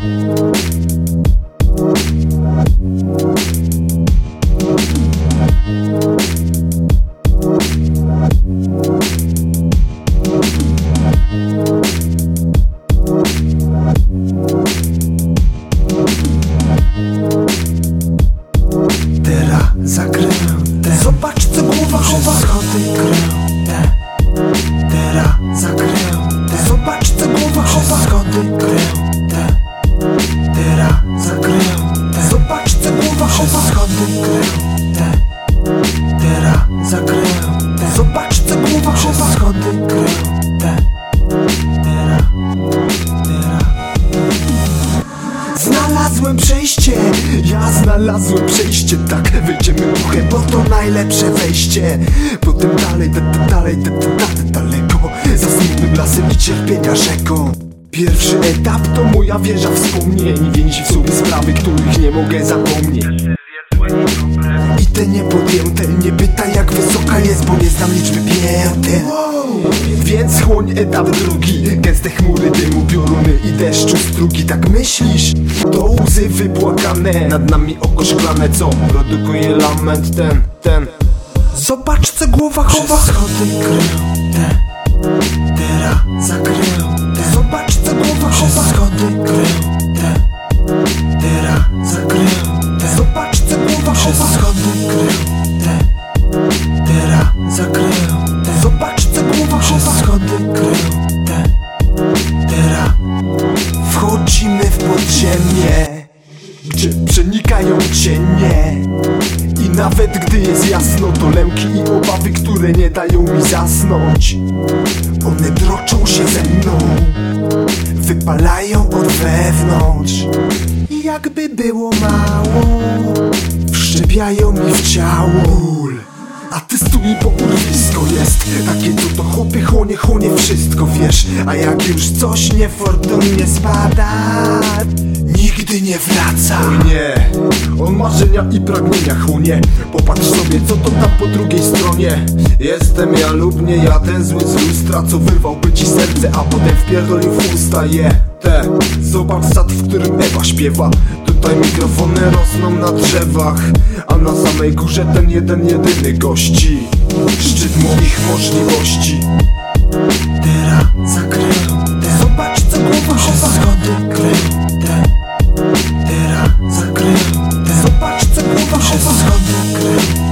Teraz Znalazłem przejście, ja znalazłem przejście Tak, wyjdziemy ruchem, bo to najlepsze wejście. Potem dalej, da, da, dalej, da, da, da, daleko. Za smutnym lasem i cierpienia rzeką. Pierwszy etap to moja wieża wspomnień. Więzi w sobie sprawy, których nie mogę zapomnieć. I te niepodjęte Nie pytaj jak wysoka jest, bo nie znam liczby pięty. Więc chłoń etap drugi Gęste chmury dymu, pioruny i deszczu strugi Tak myślisz? To łzy wypłakane Nad nami oko szklane, co produkuje lament ten, ten. Zobacz co głowa chowa. Schody przenikają cienie I nawet gdy jest jasno To lęki i obawy, które nie dają mi zasnąć. One droczą się ze mną Wypalają od wewnątrz. I jakby było mało Wszczepiają mi w ciało a ty stój, bo urwisko jest Takie co to chłopy chłonie, chłonie wszystko, wiesz. A jak już coś niefortunnie spada Nigdy nie wraca. Oj nie, on marzenia i pragnienia chłonie. Popatrz sobie, co to tam po drugiej stronie. Jestem ja lub nie ja, ten zły z lustra Co wyrwałby ci serce, a potem wpierdolił w usta je. Te, zobacz sad, w którym Ewa śpiewa. Tutaj mikrofony rosną na drzewach A na samej górze ten jeden, jedyny gości. Szczyt moich możliwości. Teraz Przez schody